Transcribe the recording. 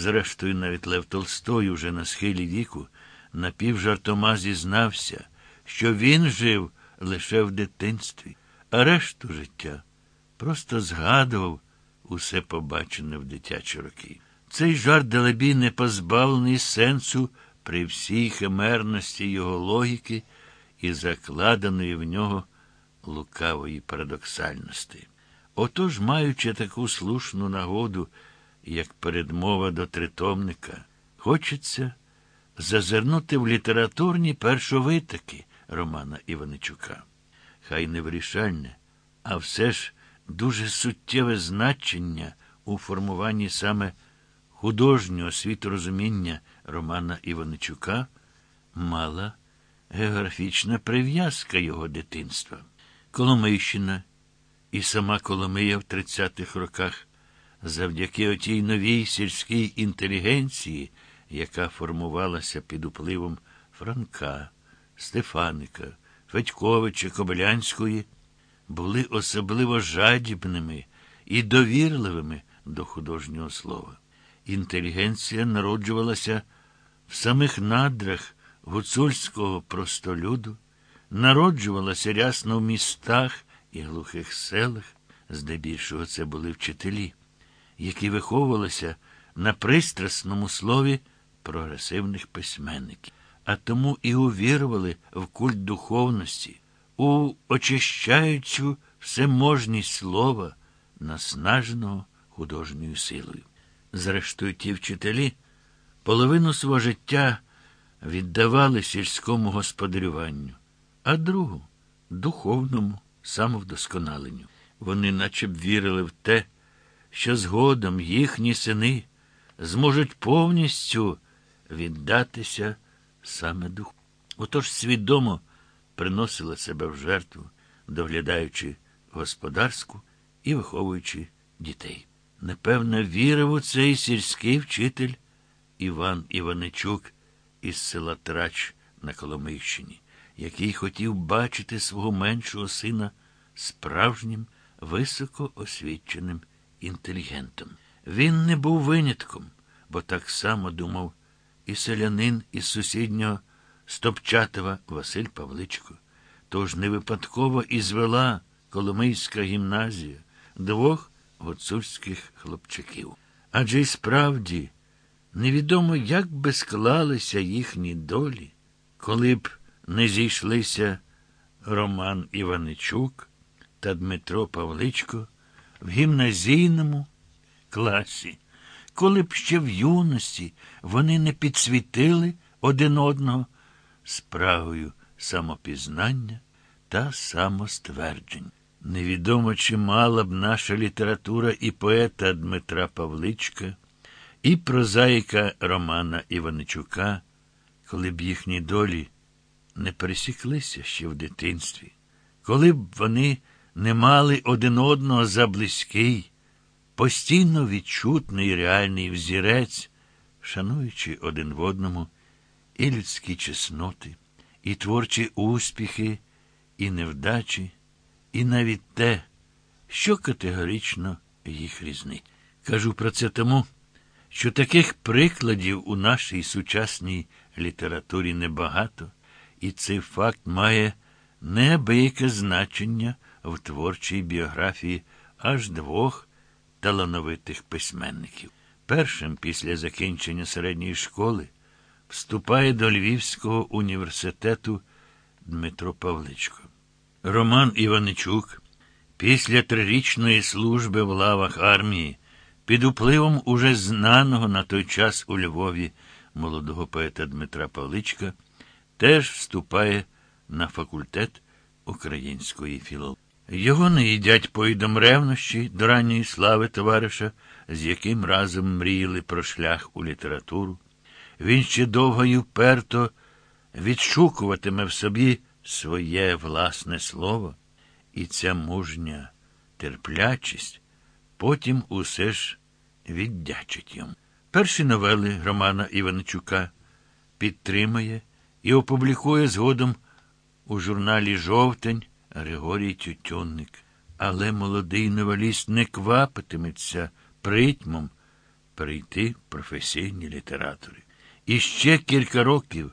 Зрештою, навіть Лев Толстой уже на схилі віку напівжартома зізнався, що він жив лише в дитинстві, а решту життя просто згадував усе побачене в дитячі роки. Цей жарт далебі не позбавлений сенсу при всій химерності його логіки і закладеної в нього лукавої парадоксальності. Отож, маючи таку слушну нагоду, як передмова до тритомника, хочеться зазирнути в літературні першовитики Романа Іваничука. Хай не вирішальне, а все ж дуже суттєве значення у формуванні саме художнього світорозуміння Романа Іваничука мала географічна прив'язка його дитинства. Коломийщина і сама Коломия в 30-х роках завдяки отій новій сільській інтелігенції, яка формувалася під впливом Франка, Стефаника, Федьковича, Кобилянської, були особливо жадібними і довірливими до художнього слова. Інтелігенція народжувалася в самих надрах гуцульського простолюду, народжувалася рясно в містах і глухих селах, здебільшого це були вчителі, які виховувалися на пристрасному слові прогресивних письменників, а тому і увірували в культ духовності, у очищаючу всеможність слова, наснаженого художньою силою. Зрештою, ті вчителі половину свого життя віддавали сільському господарюванню, а другу духовному самовдосконаленню. Вони наче б вірили в те, що згодом їхні сини зможуть повністю віддатися саме духу. Отож свідомо приносила себе в жертву, доглядаючи господарську і виховуючи дітей. Непевно, вірив у цей сільський вчитель Іван Іваничук із села Трач на Коломийщині, який хотів бачити свого меншого сина справжнім високоосвіченим інтелігентом. Він не був винятком, бо так само думав і селянин із сусіднього Стопчатова Василь Павличко. Тож не випадково і звела Коломийська гімназія двох гуцульських хлопчиків. Адже й справді невідомо, як би склалися їхні долі, коли б не зійшлися Роман Іваничук та Дмитро Павличко в гімназійному класі, коли б ще в юності вони не підсвітили один одного справою самопізнання та самостверджень. Невідомо, чи мала б наша література і поета Дмитра Павличка, і прозаїка Романа Іваничука, коли б їхні долі не пересіклися ще в дитинстві, коли б вони не мали один одного за близький, постійно відчутний реальний взірець, шануючи один в одному і людські чесноти, і творчі успіхи, і невдачі, і навіть те, що категорично їх різнить. Кажу про це тому, що таких прикладів у нашій сучасній літературі небагато, і цей факт має неабияке значення в творчій біографії аж двох талановитих письменників. Першим після закінчення середньої школи вступає до Львівського університету Дмитро Павличко. Роман Іваничук після трирічної служби в лавах армії під впливом уже знаного на той час у Львові молодого поета Дмитра Павличка теж вступає на факультет української філології. Його не їдять поїдом ревнощі до ранньої слави товариша, з яким разом мріяли про шлях у літературу. Він ще довго й вперто відшукуватиме в собі своє власне слово, і ця мужня терплячість потім усе ж віддячить йому. Перші новели Романа Іванчука підтримає і опублікує згодом у журналі Жовтень Григорій Тютюнник. Але молодий новеліст не квапитиметься притьмом перейти професійні літератори. І ще кілька років